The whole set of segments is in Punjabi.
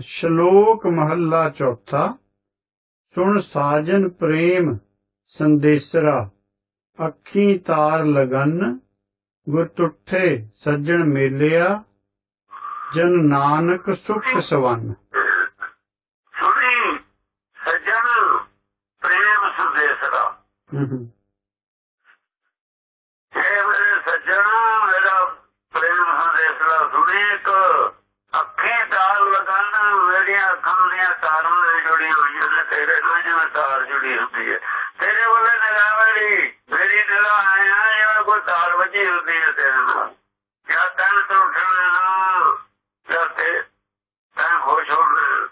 ਸ਼ਲੋਕ ਮਹੱਲਾ ਚੌਥਾ ਸੁਣ ਸਾਜਨ ਪ੍ਰੇਮ ਸੰਦੇਸਰਾ ਅੱਖੀ ਤਾਰ ਲਗਨ ਗੁਰ ਤੁਠੇ ਸੱਜਣ ਮੇਲਿਆ ਜਨ ਨਾਨਕ ਸੁਖ ਸਵੰਨ। ਸੁਣੀ ਸੱਜਣ ਪ੍ਰੇਮ ਸੰਦੇਸ਼ ਦਾ ਹੂੰ। ਮੇਰੇ ਸੱਜਣ ਮੇਰਾ ਪ੍ਰੇਮ ਸੰਦੇਸ਼ ਦਾ ਸੁਣੀ ਇੱਕ ਅੱਖੀ ਤਾਰ ਲਗਾਣਾ ਮੇਰੀਆਂ ਅੱਖਾਂ ਦੀਆਂ ਤਾਰਾਂ ਨਾਲ ਜੁੜੀ ਹੋਈਆਂ ਨੇ ਤੇਰੇ ਨਾਲ ਜਿਵੇਂ ਤਾਰ ਜੁੜੀ ਹੁੰਦੀ ਹੈ ਤੇਰੇ ਵੱਲੇ ਨਿਗਾਹ ਮੇਰੀ ਨਿਗਾਹ ਆਇਆ ਜਿਵੇਂ ਕੋਈ ਤਾਰ ਵੱਜੀ ਹੁੰਦੀ ਹੈ ਤੇਰੇ ਨਾਲ। ਜਾਂ ਤੈਨੂੰ ਤੋਂ ਨਾ ਜਾਂ ਤੇ ਤੈਨੂੰ ਖੁਸ਼ ਹੋਣਾ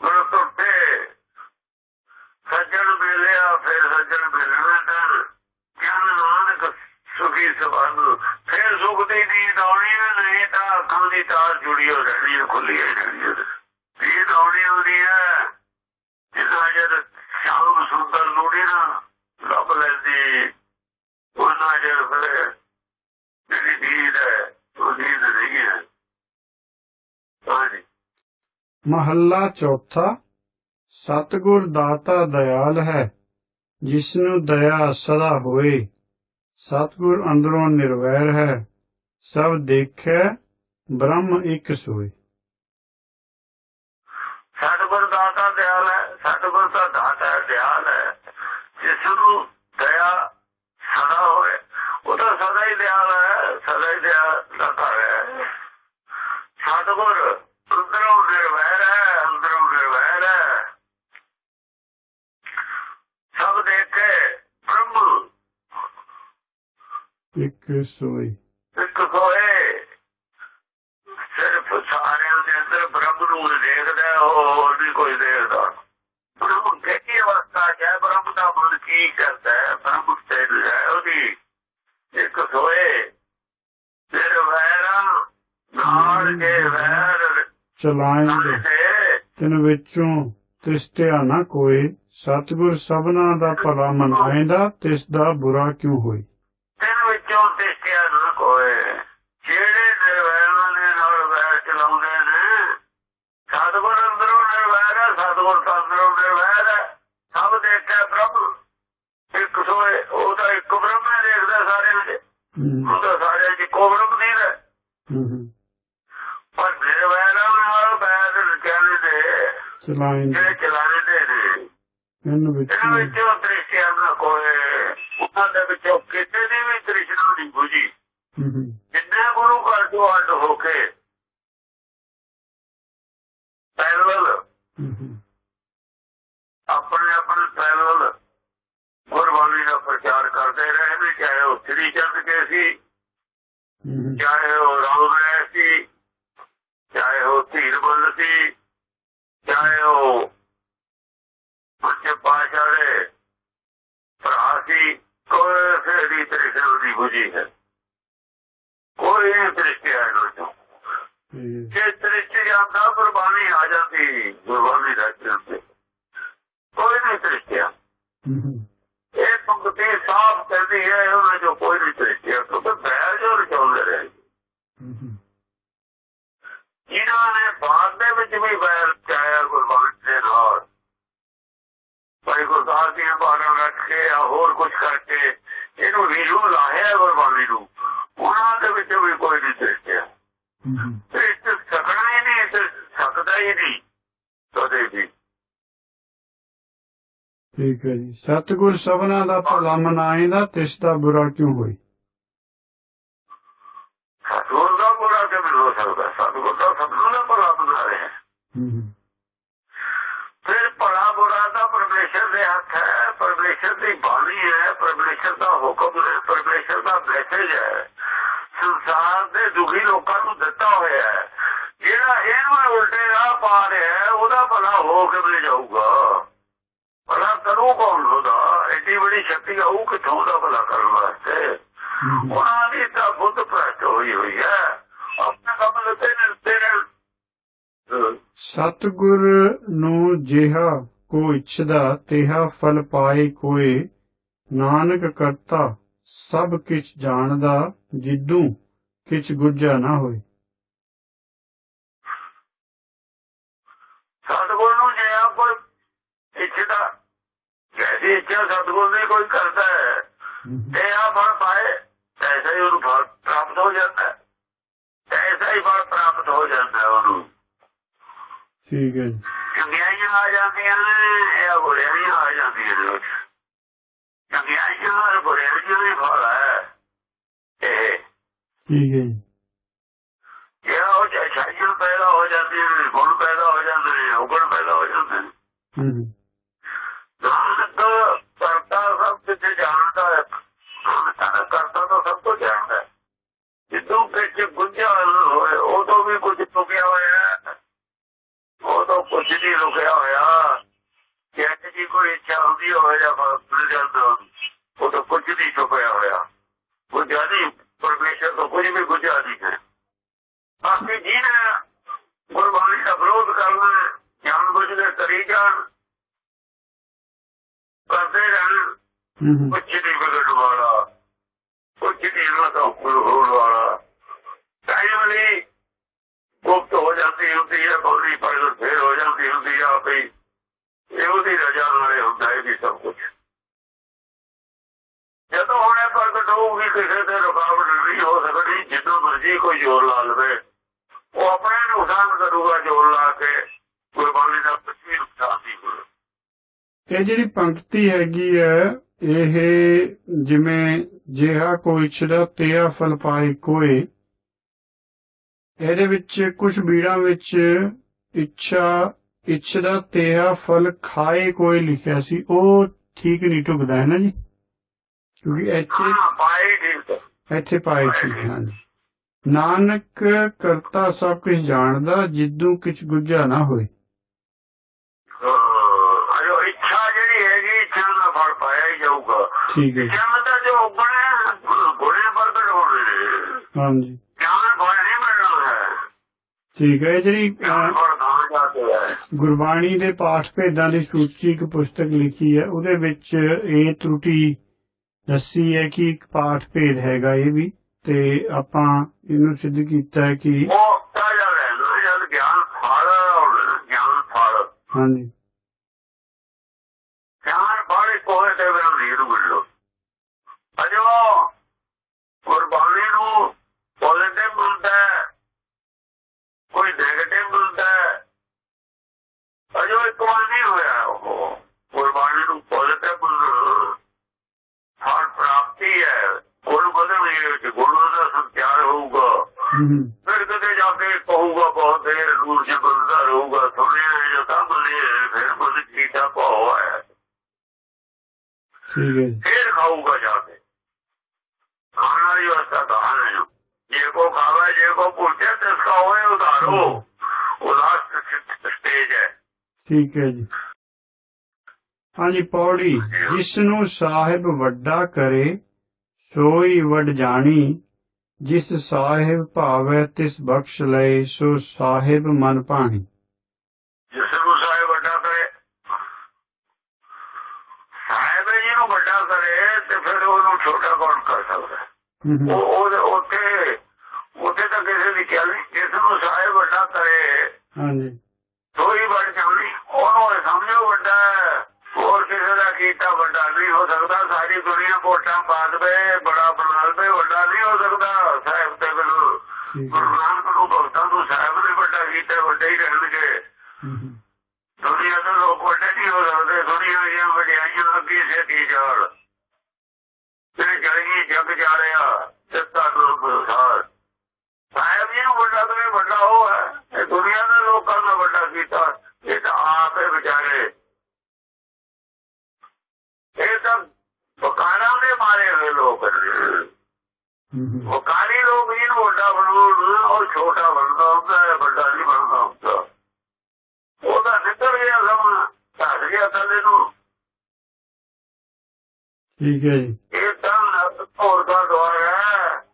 ਗੁਰੂ ਟੁੱਟੇ ਸੱਜਣ ਮਿਲਿਆ ਫਿਰ ਸੱਜਣ ਮਿਲਣਾ ਤਾਂ ਕਿਆ ਨਾਨਕ ਸੁਖੀ ਸਬੰਧ ਫਿਰ ਸੁਖ ਦੀ ਨੀਂਦ ਆਉਣੀ ਹੈ, ਨਹੀਂ ਤਾਂ ਅੱਖਾਂ ਦੀ ਤਾਰ ਜੁੜੀ ਹੋ ਰਹਿਣੀ ਹੈ ਖੁੱਲੀ ਰਹਿਣੀ ਹੁੰਦੀ ਹੈ ਜਿੰਨਾ ਜਦ ਸ਼ਾਮ ਸੁੰਦਰ ਲੋੜੀ ਨਾ ਲੱਭ ਲੈਂਦੀ ਉਹਨਾਂ ਜਦ ਫਿਰ ਜਿਹੜੀ ਨੀਂਦ ਹੈ, ਉਹ ਨੀਂਦ ਨਹੀਂ ਹੈ। ਹਾਂਜੀ। ਮਹੱਲਾ ਚੌਥਾ, ਸਤਿਗੁਰ ਦਾਤਾ ਦਇਆਲ ਹੈ, ਜਿਸਨੂੰ ਦਇਆ ਸਦਾ ਹੋਏ। ਸਤਿਗੁਰ ਅੰਦਰੋਂ ਨਿਰਵੈਰ ਹੈ, ਸਭ ਦੇਖੈ, ਬ੍ਰਹਮ ਇੱਕ ਸੋਏ। ਸਤਿਗੁਰ ਦਾਤਾ ਦਿਆਲ ਹੈ ਸਤਿਗੁਰ ਦਾ ਦਾਤਾ ਹੈ, ਦਿਆਲ ਹੈ। ਜਿਸ ਨੂੰ ਦਇਆ ਸਦਾ ਹੋਵੇ ਉਹ ਤਾਂ ਸਦਾ ਹੀ ਦਿਆਲ ਹੈ ਸਦਾ ਹੀ ਦਿਆਲ ਦਾਤਾ ਹੈ। ਸਤਿਗੁਰ ਅੰਦਰੋਂ ਨਿਰਵੈਰ ਹੈ ਅੰਦਰੋਂ ਨਿਰਵੈਰ ਹੈ। ਸਭ ਦੇਖੇ ਬ੍ਰਹਮ ਇੱਕ ਸੋਏ ਇੱਕ ਹੋਏ ਸਿਰਫ ਸਾਰਿਆਂ ਦੇ ਅੰਦਰ ਬ੍ਰਹਮ ਨੂੰ ਦੇਖਦਾ ਹੈ, ਉਹ ਹੋਰ ਨਹੀਂ ਕੋਈ ਦੇਖਦਾ ਬ੍ਰਹਮ ਕਿਹੜੀ ਅਵਸਥਾ 'ਚ ਹੈ ਬ੍ਰਹਮ ਦਾ ਮਨ ਕੀ ਕਰਦਾ ਹੈ ਬ੍ਰਹਮ ਤੇ ਹੈ ਉਹਦੀ ਇੱਕ ਹੋਏ ਫਿਰ ਵੈਰਾਂ ਨਾਲ ਕੇ ਵੈਰ ਚਲਾਏਂਗੇ। ਤਿਨ ਵਿੱਚੋਂ ਤ੍ਰਿਸ਼ਟਿਆ ਨਾ ਕੋਏ ਸਤਿਗੁਰ ਸਭਨਾ ਦਾ ਭਲਾ ਮਨਾਏਂਦਾ ਤਿਸ ਦਾ ਬੁਰਾ ਕਿਉ ਹੋਈ? ਤਿੰਨ ਵਿੱਚੋਂ ਤਿਸਕਿਆ ਨਾ ਕੋਏ ਜਿਹੜੇ ਨਿਰਵੈਰਾਂ ਦੇ ਨਾਲ ਵੈਰ ਚਲਾਉਂਦੇ ਨੇ ਸਤਿਗੁਰ ਅੰਦਰੋਂ ਨਿਰਵੈਰ ਹੈ ਸਤਿਗੁਰ ਤਾਂ ਅੰਦਰੋਂ ਨਿਰਵੈਰ ਹੈ। ਸਭ ਦੇਖਿਆ ਪ੍ਰਭੂ। ਇੱਕ ਸੋਏ ਉਹ ਤਾਂ ਇੱਕ ਬ੍ਰਹਮ ਦੇਖਦਾ ਸਾਰਿਆਂ ਦੇ ਉਹ ਤਾਂ ਸਾਰਿਆਂ ਚ ਇੱਕੋ ਬ੍ਰਹਮ ਨਹੀਂ ਹੈ ਹੂੰ ਹੂੰ। ਪਰ ਨਿਰਵੈਰਾਂ ਨਾਲ ਵੈਰ ਕਹਿੰਦੇ ਨੇ ਚਲਾਏਂਗੇ ਜਿਹੜੇ ਚਲਾਉਂਦੇ ਨੇ ਤਿਨ ਇਹਨਾਂ ਵਿੱਚੋਂ ਵਿੱਚੋਂ ਤ੍ਰਿਸ਼ਿਆ ਨਾ ਕੋਏ ਉਹਨਾਂ ਦੇ ਵਿੱਚੋਂ ਕਿਸੇ ਦੀ ਵੀ ਤ੍ਰਿਸ਼ਨਾ ਨਹੀਂ ਬੁਝੀ। ਜਿੰਨੇ ਗੁਰੂ ਘਰ ਤੋਂ ਅੱਡ ਹੋ ਕੇ ਪੈਰਲ। ਆਪਣੇ ਆਪਣੇ ਪੈਰਲ ਗੁਰਬਾਣੀ ਦਾ ਪ੍ਰਚਾਰ ਕਰਦੇ ਰਹੇ ਨੇ ਚਾਹੇ ਉਹ ਸ੍ਰੀ ਚੰਦ ਕੇ ਸੀ। ਚਾਹੇ ਉਹ ਰਾਮ ਰਾਏ ਸੀ ਚਾਹੇ ਉਹ ਧੀਰਬਲ ਸੀ ਚਾਹੇ ਉਹ ਉੱਚੇ ਪਾਸ਼ਾ ਦੇ ਭਰਾ ਸੀ ਕੋਈ ਸੇਰੀ ਤ੍ਰਿਸ਼ਨਾ ਦੀ ਬੁਝੀ ਹੈ। ਕੋਈ ਤ੍ਰਿਸ਼ਟਿਆ ਇਹਨਾਂ ਚੋਂ ਇਹ ਜੇ। ਤ੍ਰਿਸ਼ਟੀ ਜਾਂਦਾ ਗੁਰਬਾਣੀ ਆ ਜਾਂਦੀ ਗੁਰਬਾਣੀ ਦਾ ਚਿੰਤੇ ਕੋਈ ਨਹੀਂ ਤ੍ਰਿਸ਼ਟਿਆ ਹੂੰ ਹੂੰ। ਇਹ ਪੰਕਤੀ ਸਾਫ਼ ਕਹਿੰਦੀ ਹੈ ਉਹਨਾਂ ਚੋਂ ਕੋਈ ਨਹੀਂ ਤ੍ਰਿਸ਼ਟਿਆ ਕਿਉਂਕਿ ਬੈਰ ਜੋ ਰਚਾਉਂਦੇ ਰਹੇ ਹੂੰ ਹੂੰ। ਜਿਨ੍ਹਾਂ ਨੇ ਬਾਅਦ ਦੇ ਵਿੱਚ ਵੀ ਬੈਰ ਚਾਇਆ ਗੁਰਬਾਣੀ ਦੇ ਨਾਲ ਭਾਈ ਗੁਰਦਾਸ ਦੀਆਂ ਬਾਰਾਂ ਰੱਖ ਕੇ ਜਾਂ ਹੋਰ ਕੁਝ ਕਰਕੇ ਇਹਨੂੰ ਰੀਲੂ ਲਾਇਆ ਗੁਰਬਾਣੀ ਨੂੰ ਉਹਨਾਂ ਦੇ ਵਿੱਚ ਵੀ ਕੋਈ ਨਹੀਂ ਤ੍ਰਿਸ਼ਟਿਆ ਹੂੰ ਹੂੰ। ਤੇ ਇਸ ਤੋਂ ਸਕਣਾ ਹੀ ਨਹੀਂ ਤੇ ਸਕਦਾ ਹੀ ਨਹੀਂ ਕਦੇ ਵੀ ਠੀਕ ਹੈ ਜੀ। ਸਤਿਗੁਰ ਸਭਨਾ ਦਾ ਭਲਾ ਮਨਾਏਂਦਾ ਤਿਸ ਦਾ ਬੁਰਾ ਕਿਉ ਹੋਈ ਸਤਿਗੁਰ ਦਾ ਬੁਰਾ ਕਿਵੇਂ ਹੋ ਸਕਦਾ। ਸਤਿਗੁਰ ਦਾ ਸਤਿਗੁਰ ਦਾ ਭਲਾ ਬਣਾ ਰਿਹਾ। ਫਿਰ ਭਲਾ ਬੁਰਾ ਤਾਂ ਪਰਮੇਸ਼ਰ ਦੇ ਹੱਥ ਹੈ। ਪਰਮੇਸ਼ਰ ਦੀ ਬਾਣੀ ਹੈ। ਪਰਮੇਸ਼ਰ ਦਾ ਹੁਕਮ ਹੈ। ਪਰਮੇਸ਼ਰ ਦਾ ਮੈਸੇਜ ਹੈ। ਸੰਸਾਰ ਦੇ ਦੁਖੀ ਲੋਕਾਂ ਨੂੰ ਦਿੱਤਾ ਹੋਇਆ ਹੈ। ਜਿਹੜਾ ਇਹਨੂੰ ਉਲਟੇ ਰਾਹ ਪਾ ਰਿਹਾ ਉਹਦਾ ਭਲਾ ਹੋ ਕਿਵੇਂ ਜਾਊਗਾ? ਭਲਾ ਕਰੂ ਕੌਣ ਉਹਦਾ? ਐਡੀ ਬੜੀ ਸ਼ਕਤੀ ਆਊ ਕਿਥੋਂ ਦਾ ਭਲਾ ਕਰਨ ਵਾਸਤੇ। ਉਹਨਾਂ ਦੀ ਤਾਂ ਬੁੱਧ ਪ੍ਰਸਤ ਹੋਈ ਹੋਈ ਹੈ। ਆਪਣੇ ਕੰਮ ਲੱਗੇ ਨੇ ਤੇਰੇ ਸਤਿਗੁਰ ਨੂੰ ਜਿਹਾ ਕੋ ਇਛਦਾ ਤੇਹਾ ਫਲ ਪਾਏ ਕੋਏ। ਨਾਨਕ ਕਰਤਾ ਸਭ ਕਿਛ ਜਾਣਦਾ ਜਿੱਦੂ ਕਿਛ ਗੁੱਜਾ ਨਾ ਹੋਏ ਕੋਈ ਇੱਛਾ ਜੈਸੀ ਇੱਛਾ ਸਤਗੁਰ ਦੀ ਕੋਈ ਕਰਦਾ ਹੈ। ਤੇ ਆ ਫਲ ਪਾਏ ਐਸਾ ਹੀ ਉਹਨੂੰ ਫਲ ਪ੍ਰਾਪਤ ਹੋ ਜਾਂਦਾ ਹੈ। ਐਸਾ ਹੀ ਫਲ ਪ੍ਰਾਪਤ ਹੋ ਜਾਂਦਾ ਹੈ ਉਹਨੂੰ। ਠੀਕ ਹੈ ਜੀ। ਚੰਗਿਆਈਆਂ ਆ ਜਾਂਦੀਆਂ ਨੇ ਇਹ ਬੁਰਿਆਈਆਂ ਆ ਜਾਂਦੀਆਂ ਨੇ ਚੰਗਿਆਈਆਂ ਔਰ ਬੁਰਿਆਈਆਂ ਵੀ ਫਲ ਹੈ ਇਹ। ਠੀਕ ਹੈ ਜੀ। ਇਹ ਉਹ ਚਾਹੀਆਂ ਪੈਦਾ ਹੋ ਜਾਂਦੀਆਂ ਨੇ ਗੁਣ ਪੈਦਾ ਹੋ ਜਾਂਦੇ ਨੇ ਔਗਣ ਪੈਦਾ ਹੋ ਜਾਂਦੇ ਨੇ ਨਾਨਕ ਕਰਤਾ ਸਭ ਜਾਣਦਾ ਹੈ। ਨਾਨਕ ਕਰਤਾ ਤਾਂ ਸਭ ਕੁਝ ਜਾਣਦਾ ਜਿੱਦੋਂ ਵਿੱਚ ਗੁੰਝਾ ਹੋਏ, ਉਦੋਂ ਵੀ ਕੁਝ ਲੁਕਿਆ ਹੋਇਆ ਹੈ। ਉਦੋਂ ਕੁਝ ਨਹੀਂ ਲੁਕਿਆ ਹੋਇਆ। ਕਿ ਜੀ ਕੋਈ ਇੱਛਾ ਹੁੰਦੀ ਹੋਵੇ ਜਾਂ ਮਿਲ ਜਾਂਦਾ ਉਦੋਂ ਕੁਝ ਨਹੀਂ ਛੁਪਿਆ ਹੋਇਆ। ਗੁੰਝਾ ਨਹੀਂ, ਪਰਮੇਸ਼ਰ ਤੋਂ ਕੁਝ ਵੀ ਗੁੰਝਾ ਨਹੀਂ ਹੈ। ਬਾਕੀ ਜਿਹਨੇ ਗੁਰਬਾਣੀ ਦਾ ਵਿਰੋਧ ਕਰਨਾ ਜਾਣ ਬੁੱਝ ਕੇ ਕਰੀ ਜਾਣ, ਕਰਦੇ ਰਹਿਣ। ਕੁਛ ਨਹੀਂ ਵਿਗੜਨ ਵਾਲਾ ਕੁਛ ਨਹੀਂ ਇਹਨਾਂ ਦਾ ਹੋਣ ਵਾਲਾ। ਟਾਈਮ ਲਈ ਗੁਪਤ ਹੋ ਜਾਂਦੀ ਹੁੰਦੀ ਹੈ ਬੋਲੀ ਪਰ ਫੇਰ ਹੋ ਜਾਂਦੀ ਹੁੰਦੀ ਆ ਆਪੇ। ਇਹ ਉਹਦੀ ਰਜਾ ਨਾਲੇ ਹੁੰਦਾ ਹੈ ਵੀ ਸਭ ਕੁਝ ਜਦੋਂ ਹੁਣੇ ਪ੍ਰਗਟ ਹੋਊਗੀ ਕਿਸੇ ਤੇ ਰੁਕਾਵਟ ਨਹੀਂ ਹੋ ਸਕਦੀ ਜਿੱਦੋਂ ਮਰਜ਼ੀ ਕੋਈ ਜ਼ੋਰ ਲਾ ਲਵੇ। ਉਹ ਆਪਣੇ ਨੁਕਸਾਨ ਕਰੂਗਾ ਜ਼ੋਰ ਲਾ ਕੇ ਗੁਰਬਾਣੀ ਦਾ ਕੋਈ ਨੁਕਸਾਨ ਨਹੀਂ ਇਹ ਜਿਹੜੀ ਪੰਕਤੀ ਹੈਗੀ ਹੈ ਇਹ ਜਿਵੇਂ ਜਿਹਾ ਕੋਈ ਇਛਦਾ ਤਿਆ ਫਲ ਪਾਏ ਕੋਏ ਇਹਦੇ ਵਿੱਚ ਕੁਝ ਬੀੜਾਂ ਵਿੱਚ ਇੱਛਾ ਇਛਦਾ ਤਿਆ ਫਲ ਖਾਏ ਕੋਈ ਲਿਖਿਆ ਸੀ ਉਹ ਠੀਕ ਨਹੀਂ ਢੁਕਦਾ ਹੈ ਨਾ ਜੀ? ਕਿਉਂਕਿ ਇੱਥੇ ਹਾਂ ਪਾਏ ਠੀਕ ਹੈ ਇੱਥੇ ਪਾਏ ਸੀ ਹਾਂਜੀ ਨਾਨਕ ਕਰਤਾ ਸਭ ਕੁਝ ਜਾਣਦਾ ਜਿੱਦੂ ਕਿਛ ਗੁੱਝਾ ਨਾ ਹੋਏ ਅਜੋ ਇੱਛਾ ਜਿਹੜੀ ਹੈਗੀ ਇੱਛਾ ਦਾ ਫਲ ਪਾਇਆ ਹੀ ਜਾਊਗਾ। ਠੀਕ ਹੈ ਜੀ। ਇੱਛਾ ਮਤਲਬ ਜੋ ਗੁਣੇ ਗੁਣੇ ਪ੍ਰਗਟ ਹੋਣੇ ਨੇ? ਹਾਂਜੀ। ਗਿਆਨ ਨਹੀਂ ਮਿਲਣਾ ਹੈ। ਠੀਕ ਹੈ ਜਿਹੜੀ ਗੁਰਬਾਣੀ ਦੇ ਪਾਠ ਭੇਦਾਂ ਦੀ ਸੂਚੀ ਇੱਕ ਪੁਸਤਕ ਲਿਖੀ ਹੈ ਉਹਦੇ ਵਿੱਚ ਇਹ ਤਰੁਟੀ ਦੱਸੀ ਹੈ ਕਿ ਇੱਕ ਪਾਠ ਭੇਦ ਹੈਗਾ ਇਹ ਵੀ ਤੇ ਆਪਾਂ ਇਹਨੂੰ ਸਿੱਧ ਕੀਤਾ ਹੈ ਕਿ ਉਹ ਤਾਜਾ ਰਹਿਣਾ ਜਦ ਗਿਆਨ ਫਲ ਗਿਆਨ ਫਲ। ਹਾਂਜੀ ਗਿਆਨ ਫਲ ਕੋਹੇ ਤੇ ਵੀ ਨਹੀਂ ਮਿਲੋ ਅਜੋ ਗੁਰਬਾਣੀ ਨੂੰ ਪੋਜ਼ਿਟਿਵ ਮਿਲਦਾ ਹੈ ਕੋਈ ਨੈਗੇਟਿਵ ਮਿਲਦਾ ਹੈ ਅਜੋ ਇੱਕ ਵਾਰ ਨਹੀਂ ਹੋਇਆ ਉਹ ਗੁਰਬਾਣੀ ਨੂੰ ਪੋਜ਼ਿਟਿਵ ਮਿਲਣਾ ਫਲ ਪ੍ਰਾਪਤੀ ਹੈ ਗੁਣ ਬਦਲਣੇ ਵਿੱਚ ਗੁਣ ਦਾ ਹਮ, ਫਿਰ ਕਦੇ ਜਾ ਕੇ ਕਹੂਗਾ ਬਹੁਤ ਦੇਰ ਦੂਰ ਚ ਬੰਦਾ ਰਹੂਗਾ ਸੁਣਿਆ ਜੋ ਤਾਂ ਬਲੇ ਫਿਰ ਬਲ ਕੀਤਾ ਭਾਉ ਹੈ ਠੀਕ ਹੈ ਜੀ। ਫਿਰ ਖਾਊਗਾ ਜਾ ਕੇ। ਖਾਣ ਵਾਲੀ ਅਵਸਥਾ ਕਹਾਂ ਹੈ ਜੇ ਕੋ ਖਾਵਾ ਜੇ ਕੋ ਪੁੱਛੇ ਤੇ ਇਸਕਾ ਹੋਏ ਉਧਾਰੋ। ਉਹ ਲਾਸਟ ਸਟੇਜ ਹੈ। ਠੀਕ ਹੈ ਜੀ। ਹਾਂਜੀ ਪੌੜੀ। ਜਿਸ ਨੂੰ ਸਾਹਿਬ ਵੱਡਾ ਕਰੇ ਸੋਈ ਵੱਡ ਜਾਣੀ। ਜਿਸ ਸਾਹਿਬ ਭਾਵੈ ਤਿਸ ਬਖਸ਼ ਲਏ ਸੋ ਸਾਹਿਬ ਮਨ ਭਾਣੀ। ਜਿਸ ਨੂੰ ਸਾਹਿਬ ਵੱਡਾ ਕਰੇ ਸਾਹਿਬ ਜੀ ਨੂੰ ਵੱਡਾ ਕਰੇ ਤੇ ਫਿਰ ਉਹਨੂੰ ਛੋਟਾ ਕੌਣ ਕਰ ਸਕਦਾ? ਉਹ ਉੱਥੇ ਉੱਥੇ ਤਾਂ ਕਿਸੇ ਦੀ ਗੱਲ ਨਹੀਂ। ਜਿਸ ਨੂੰ ਸਾਹਿਬ ਵੱਡਾ ਕਰੇ ਹਾਂਜੀ। ਥੋੜੀ ਵੱਡ ਜਾਣੀ। ਉਹਨੂੰ ਸਮਝੋ ਵੱਡਾ। ਹੋਰ ਕਿਸੇ ਦਾ ਕੀਤਾ ਵੱਡਾ ਨਹੀਂ ਹੋ ਸਕਦਾ। ਸਾਰੀ ਦੁਨੀਆ ਵੋਟਾਂ ਪਾ ਦੇਵੇ ਬੜਾ ਬਣਾ ਲਵੇ ਵੱਡਾ ਨਹੀਂ ਹੋ ਸਕਦਾ। ਸਾਹਿਬ ਤੇ ਬਿਲਕੁਲ ਠੀਕ ਗੁਰੂ ਹੈ ਨਾਨਕ ਨੂੰ ਭਗਤਾਂ ਨੂੰ ਸਾਹਿਬ ਨੇ ਵੱਡਾ ਕੀਤਾ ਵੱਡੇ ਹੀ ਰਹਿਣਗੇ। ਦੁਨੀਆ ਦੇ ਲੋਕ ਵੱਡੇ ਨਹੀਂ ਹੋ ਸਕਦੇ। ਦੁਨੀਆ ਦੀਆਂ ਵਡਿਆਈਆਂ ਅੱਗੇ ਸੇਤੀ ਜਾਲ ਤੇ ਜਲਗੀ ਜਗ ਜਾ ਰਿਹਾ ਸਿੱਧਾ ਰੂਪ ਸਾਰ ਸਾਹਿਬ ਜੀ ਨੂੰ ਵੱਡਾ ਤੋਂ ਵੱਡਾ ਉਹ ਹੈ। ਇਹ ਦੁਨੀਆ ਦੇ ਲੋਕਾਂ ਦਾ ਵੱਡਾ ਕੀਤਾ। ਇਹ ਤਾਂ ਆਪ ਵਿਚਾਰੇ ਇਹ ਤਾਂ ਵਕਾਰਾਂ ਦੇ ਮਾਰੇ ਹੋਏ ਲੋਕ ਨੇ। ਹਮ, ਹਮ, ਵਕਾਰੀ ਲੋਕ ਜਿਹਨੂੰ ਵੱਡਾ ਬਣਾਉਣ ਛੋਟਾ ਬਣਦਾ ਹੁੰਦਾ ਹੈ ਵੱਡਾ ਨਹੀਂ ਬਣਦਾ ਹੁੰਦਾ। ਉਹਦਾ ਨਿਕਲ ਗਿਆ ਸਮਾਂ ਘਸ ਗਿਆ ਥੱਲੇ ਨੂੰ। ਠੀਕ ਹੈ ਜੀ। ਇਹ ਤਾਂ ਨਰਕ ਹੋਰ ਦਾ ਦਵਾਰ ਹੈ।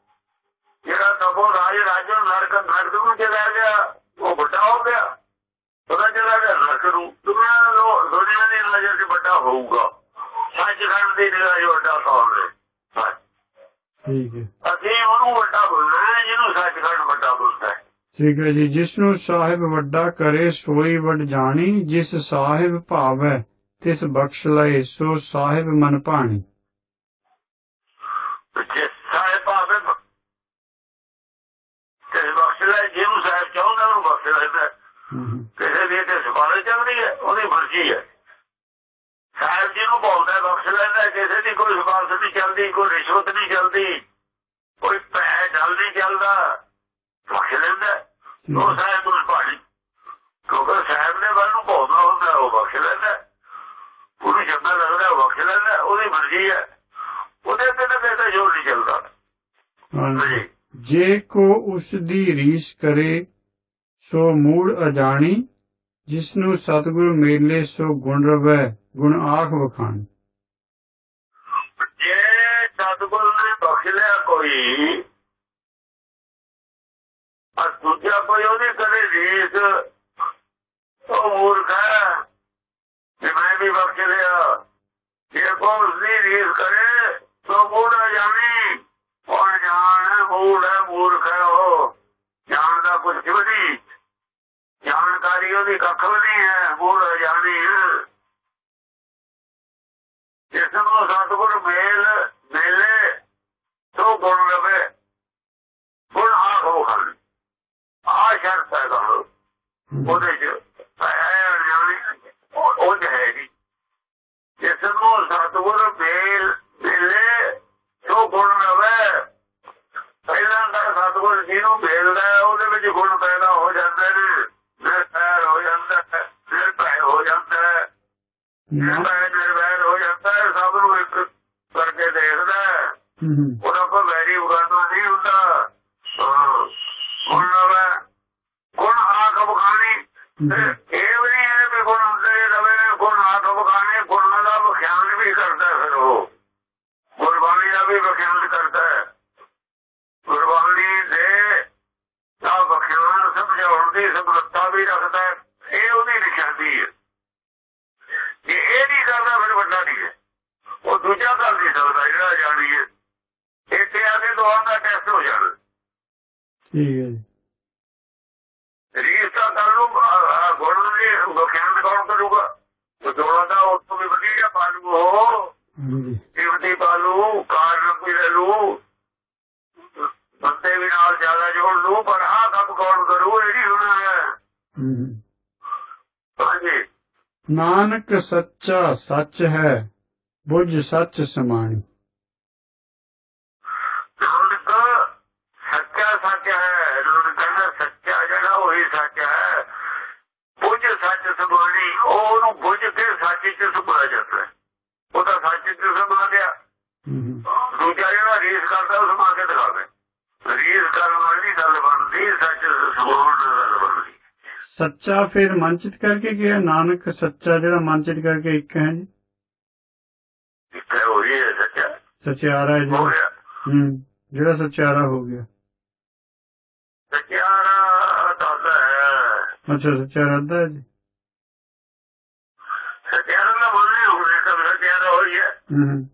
ਜਿਹੜਾ ਤਬੋ ਰਾਜ ਰਾਜਨ ਨਰਕ ਨਰਕ ਨੂੰ ਚਲਾ ਗਿਆ ਉਹ ਵੱਡਾ ਹੋ ਗਿਆ। ਉਹਦਾ ਚਲਾ ਗਿਆ ਨਰਕ ਨੂੰ। ਦੁਨੀਆ ਦਾ ਦੁਨੀਆ ਦੀ ਨਜ਼ਰ 'ਚ ਵੱਡਾ ਹੋਊਗਾ। ਸੱਚਖੰਡ ਦੀ ਨਿਗਾਹ 'ਚ ਵੱਡਾ ਕੌਣ ਹੈ। ਬਸ। ਠੀਕ ਹੈ। ਅਸੀਂ ਉਹਨੂੰ ਵੱਡਾ ਬੋਲਣਾ ਹੈ ਜਿਹਨੂੰ ਸੱਚਖੰਡ ਵੱਡਾ ਬੋਲਦਾ ਹੈ। ਠੀਕ ਹੈ ਜੀ ਜਿਸ ਨੂੰ ਸਾਹਿਬ ਵੱਡਾ ਕਰੇ ਸੋਈ ਵੱਡ ਜਾਣੀ ਜਿਸ ਸਾਹਿਬ ਭਾਵੈ ਤਿਸ ਬਖਸ਼ ਲਏ ਸੋ ਸਾਹਿਬ ਮਨ ਭਾਣੀ। ਜਿਸ ਸਾਹਿਬ ਭਾਵੇਂ ਤੇ ਬਖਸ਼ ਲੈ ਜਿਹਨੂੰ ਸਾਹਿਬ ਚਾਹੁੰਦਾ ਉਹਨੂੰ ਬਖਸ਼ ਲੈਂਦਾ ਕਿਸੇ ਦੀ ਤੇ ਸਿਫਾਰਿਸ਼ ਚੱਲਦੀ ਹੈ ਉਹਦੀ ਮਰਜ਼ੀ ਹੈ। ਸਾਹਿਬ ਜੀ ਨੂੰ ਬੋਲਦਾ ਬਖਸ਼ ਲੈਂਦਾ ਕਿਸੇ ਦੀ ਕੋਈ ਸਿਫਾਰਿਸ਼ ਨਹੀਂ ਚੱਲਦੀ ਕੋਈ ਰਿਸ਼ਵਤ ਨਹੀਂ ਚੱਲਦੀ ਕੋਈ ਪੈਸੇ ਡਲ ਨਹੀਂ ਚੱਲਦਾ ਬਖਸ਼ ਲੈਂਦਾ। ਉਹ ਸਾਹਿਬ ਨੂੰ ਭਾੜੀ ਕਿਉਂਕਿ ਸਾਹਿਬ ਦੇ ਵੱਲ ਨੂੰ ਬੋਲਦਾ ਹੁੰਦਾ ਉਹ ਬਖਸ਼ ਲੈਂਦਾ। ਉਹਨੂੰ ਚੰਗਾ ਲੱਗਦਾ ਬਖਸ਼ ਲੈਂਦਾ ਉਹਦੀ ਮਰਜ਼ੀ ਹੈ। ਉਹਦੇ ਤੇ ਨਾ ਕਿਸੇ ਜ਼ੋਰ ਨਹੀਂ ਚੱਲਦਾ। ਜੇ ਕੋ ਉਸ ਦੀ ਰੀਸ ਕਰੇ ਸੋ ਮੂੜ ਅਜਾਣੀ ਜਿਸ ਨੂੰ ਸਤਿਗੁਰ ਮੇਲੇ ਸੋ ਗੁਣ ਰਵੈ, ਗੁਣ ਆਖ ਵਖਾਣ। ਜੇ ਸਤਿਗੁਰੂ ਨੇ ਬਖਸ਼ ਲਿਆ ਕੋਈ, ਔਰ ਦੂਜਾ ਕੋਈ ਉਹਦੀ ਕਦੇ ਰੀਸ, ਉਹ ਮੂਰਖ ਹੈ ਮੈਂ ਵੀ ਬਖਸ਼ ਲਿਆ। ਜੇ ਕੋਈ ਉਸਦੀ ਰੀਸ ਕਰੇ, ਤੋ ਮੂੜਾ ਜਾਣੀ ਉਹ ਜਾਣ, ਮੂੜ ਹੈ, ਮੂਰਖ ਹੈ ਉਹ। ਜਾਣਦਾ ਕੁਝ ਵੀ ਨਹੀਂ ਜਾਣਕਾਰੀ ਉਹਦੀ ਕੱਖ ਵੀ ਨਹੀਂ ਹੈ ਮੂੜ ਜਾਣੀ ਜਿਸ ਨੂੰ ਸਤਿਗੁਰ ਮੇਲ ਮੇਲੇ ਸੋ ਗੁਣ ਲਵੇ ਗੁਣ ਆਖੋ ਖਲ ਆ ਸ਼ਰਤ ਹੈ ਗੱਲ। ਉਹਦੇ ਚ ਜਾਣੀ ਉਹ ਹੈ ਜੀ। ਜਿਸ ਨੂੰ ਸਤਿਗੁਰ ਮੇਲ ਮੇਲੇ ਸੋ ਗੁਣ ਲਵੇ ਪਹਿਲਾਂ ਤਾਂ ਸਤਿਗੁਰ ਜਿਹਨੂੰ ਮੇਲਦਾ ਹੈ, ਉਹਦੇ ਵਿੱਚ ਗੁਣ ਪੈਦਾ ਹੋ ਜਾਂਦੇ ਨੇ। ਹੋ ਜਾਂਦਾ ਹੈ ਨਿਰਭੈ ਹੋ ਜਾਂਦਾ ਹੈ। ਨਾ। ਨਿਰਭੈ ਨਿਰਵੈਰ ਹੋ ਜਾਂਦਾ ਹੈ ਸਭ ਨੂੰ ਇੱਕ ਕਰਕੇ ਦੇਖਦਾ ਹੈ। ਉਹਦਾ ਕੋਈ ਵੈਰੀ ਵਗਾਨਾ ਨਹੀਂ ਹੁੰਦਾ। ਹਾਂ। ਗੁਣ ਲਵੇ ਗੁਣ ਆਖ ਬਖਾਣੀ ਤੇ ਇਹ ਵੀ ਨਹੀਂ ਹੈ ਵੀ ਗੁਣ ਹੁੰਦੇ ਰਵੇ ਗੁਣ ਆਖ ਬਖਾਣੀ ਗੁਣ ਦਾ ਵਿਖਿਆਨ ਵੀ ਕਰਦਾ ਫਿਰ ਉਹ ਗੁਰਬਾਣੀ ਦਾ ਵੀ ਵਿਖਿਆਨ ਕਰਦਾ ਹੈ ਗੁਰਬਾਣੀ ਦੇ ਦਾ ਵਿਖਿਆਨ ਸਮਝਾਉਣ ਦੀ ਸਮਰੱਥਾ ਵੀ ਰੱਖਦਾ ਹੈ ਇਹ ਉਹਦੀ ਨਿਸ਼ਾਨੀ ਹੈ ਜੇ ਇਹ ਨਹੀਂ ਕਰਦਾ ਫਿਰ ਵੱਡਾ ਨਹੀਂ ਹੈ ਉਹ ਦੂਜਾ ਕਰ ਨਹੀਂ ਸਕਦਾ ਜਿਹੜਾ ਜਾਣੀ ਹੈ। ਇੱਥੇ ਆ ਕੇ ਦੋਹਾਂ ਦਾ ਟੈਸਟ ਹੋ ਜਾਣਾ। ਠੀਕ ਹੈ ਜੀ। ਰੀਸ ਤਾਂ ਕਰ ਲੂ ਗੁਣ ਦੀ ਵਿਖਿਆਨ ਕੌਣ ਕਰੂਗਾ ਦੋਹਾਂ ਦਾ ਉਸ ਤੋਂ ਵੀ ਵਧੀਆ ਪਾਲੂ ਹਾਂਜੀ ਕੀਮਤੀ ਪਾਲੂ ਕਾਰਨ ਕੋਈ ਲੈ ਲੂ। ਬੰਦੇ ਵੀ ਨਾਲ ਜ਼ਿਆਦਾ ਜੋੜ ਲੂ ਪਰ ਆਹ ਕੰਮ ਕੌਣ ਕਰੂ ਇਹ ਨਹੀਂ ਹੋਣਾ ਹੈ। ਹਾਂਜੀ। ਨਾਨਕ ਸੱਚਾ ਸੱਚ ਹੈ। ਬੁੱਝ ਸੱਚ ਸਮਾਣੀ। ਨਾਨਕ ਸੱਚਾ ਸੱਚ ਹੈ ਨਾਨਕ ਕਹਿੰਦਾ ਸੱਚਾ ਜਿਹੜਾ ਉਹੀ ਸੱਚ ਹੈ। ਬੁੱਝ ਸੱਚ ਸਮਾਣੀ ਉਹ ਉਹਨੂੰ ਬੁੱਝ ਕੇ ਸੱਚ ਚ ਸਮਾ ਜਾਂਦਾ। ਉਹ ਤਾਂ ਸੱਚ ਚ ਸਮਾ ਗਿਆ ਦੂਜਾ ਜਿਹੜਾ ਰੀਸ ਕਰਦਾ ਉਹ ਸਮਾ ਕੇ ਦਿਖਾਵੇ। ਰੀਸ ਕਰਨ ਵਾਲੀ ਗੱਲ ਬਣਦੀ ਸੱਚ ਸਮਾਉਣ ਨਾਲ ਗੱਲ ਬਣਦੀ। ਸੱਚਾ ਫਿਰ ਮਨਚਿਤ ਕਰਕੇ ਗਿਆ ਨਾਨਕ ਸੱਚਾ ਜਿਹੜਾ ਮਨਚਿਤ ਕਰਕੇ ਇੱਕ ਹੈ ਜੀ ਇੱਕ ਹੈ ਉਹੀ ਹੈ ਸੱਚਾ ਸਚਿਆਰਾ ਹੈ ਹੋ ਜਿਹੜਾ ਗਿਆ। ਹਮ, ਜਿਹੜਾ ਸਚਿਆਰਾ ਹੋ ਗਿਆ। ਸੱਚਿਆਰਾ ਦੱਸਦਾ ਹੈ। ਅੱਛਾ ਸਚਿਆਰਾ ਹੈ ਜੀ। ਸੱਚਿਆਰਾ ਦਾ ਮੰਨੇ ਹੋਣੇ ਤਾਂ ਸੱਚਿਆਰਾ ਹੈ ਹਮ,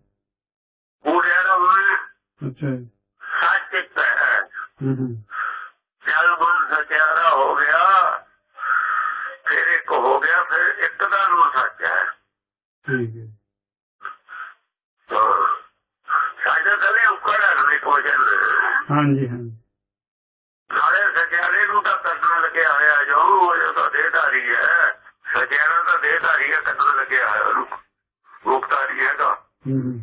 ਪੂਰਿਆ ਦਾ ਮੰਨੇ ਅੱਛਾ ਜੀ। ਸੱਚ ਹੈ। ਹਮ, ਜਦ ਮਨ ਸਚਿਆਰਾ ਹੋ ਗਿਆ। ਫਿਰ ਇੱਕ ਹੋ ਗਿਆ ਫਿਰ ਇੱਕ ਦਾ ਨੂੰ ਸੱਚ ਹੈ। ਠੀਕ ਹੈ ਹਾਂ। ਹਾਂਜੀ ਹਾਂਜੀ। ਨਾਲੇ ਸਚਿਆਰੇ ਨੂੰ ਤਾਂ ਕਰਨਾ ਲੱਗਿਆ ਹੋਇਆ ਜੋ ਉਹ ਤਾਂ ਦੇਹਧਾਰੀ ਹੈ। ਸਚਿਆਰਾ ਤਾਂ ਦੇਹਧਾਰੀ ਹੈ ਕਰਨਾ ਲੱਗਿਆ ਹੋਇਆ ਉਹਨੂੰ। ਮੁਕਤਾਰੀ ਹੈਗਾ ਹਮ,